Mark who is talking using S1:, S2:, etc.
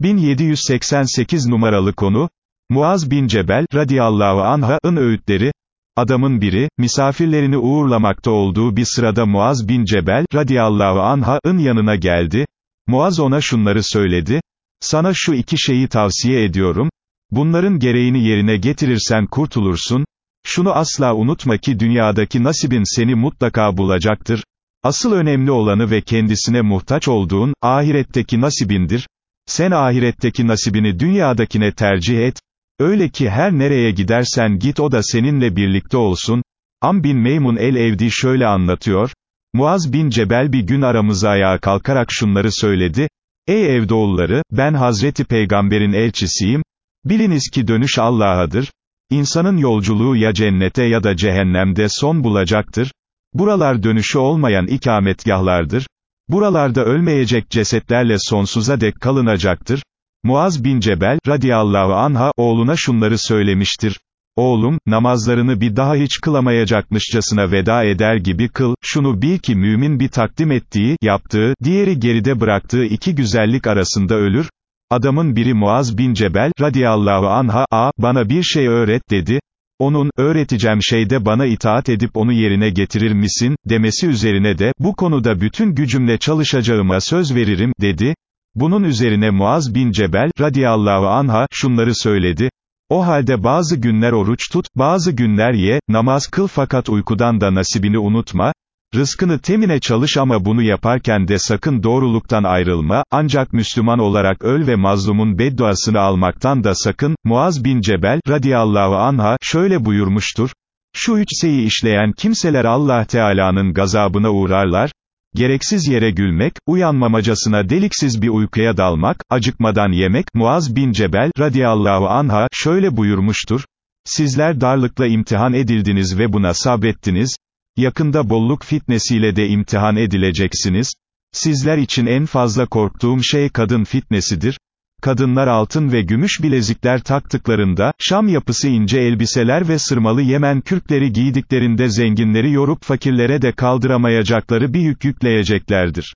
S1: 1788 numaralı konu, Muaz bin Cebel, radiyallahu anh'ın öğütleri, adamın biri, misafirlerini uğurlamakta olduğu bir sırada Muaz bin Cebel, radiyallahu anh'ın yanına geldi, Muaz ona şunları söyledi, sana şu iki şeyi tavsiye ediyorum, bunların gereğini yerine getirirsen kurtulursun, şunu asla unutma ki dünyadaki nasibin seni mutlaka bulacaktır, asıl önemli olanı ve kendisine muhtaç olduğun, ahiretteki nasibindir, sen ahiretteki nasibini dünyadakine tercih et, öyle ki her nereye gidersen git o da seninle birlikte olsun, Am bin Meymun el-Evdi şöyle anlatıyor, Muaz bin Cebel bir gün aramıza ayağa kalkarak şunları söyledi, Ey evdoğulları, ben Hazreti Peygamber'in elçisiyim, biliniz ki dönüş Allah'adır, İnsanın yolculuğu ya cennete ya da cehennemde son bulacaktır, buralar dönüşü olmayan ikametgahlardır, Buralarda ölmeyecek cesetlerle sonsuza dek kalınacaktır. Muaz bin Cebel, radiyallahu anha, oğluna şunları söylemiştir. Oğlum, namazlarını bir daha hiç kılamayacakmışçasına veda eder gibi kıl, şunu bil ki mümin bir takdim ettiği, yaptığı, diğeri geride bıraktığı iki güzellik arasında ölür. Adamın biri Muaz bin Cebel, radiyallahu anha, a, bana bir şey öğret dedi. Onun, öğreteceğim şeyde bana itaat edip onu yerine getirir misin, demesi üzerine de, bu konuda bütün gücümle çalışacağıma söz veririm, dedi. Bunun üzerine Muaz bin Cebel, radiyallahu anha, şunları söyledi. O halde bazı günler oruç tut, bazı günler ye, namaz kıl fakat uykudan da nasibini unutma, Rızkını temine çalış ama bunu yaparken de sakın doğruluktan ayrılma, ancak Müslüman olarak öl ve mazlumun bedduasını almaktan da sakın, Muaz bin Cebel, radiyallahu anha, şöyle buyurmuştur, şu üç şeyi işleyen kimseler Allah Teala'nın gazabına uğrarlar, gereksiz yere gülmek, uyanmamacasına deliksiz bir uykuya dalmak, acıkmadan yemek, Muaz bin Cebel, radiyallahu anha, şöyle buyurmuştur, sizler darlıkla imtihan edildiniz ve buna sabrettiniz, Yakında bolluk fitnesiyle de imtihan edileceksiniz. Sizler için en fazla korktuğum şey kadın fitnesidir. Kadınlar altın ve gümüş bilezikler taktıklarında, Şam yapısı ince elbiseler ve sırmalı Yemen kürkleri giydiklerinde zenginleri yorup fakirlere de kaldıramayacakları bir yük yükleyeceklerdir.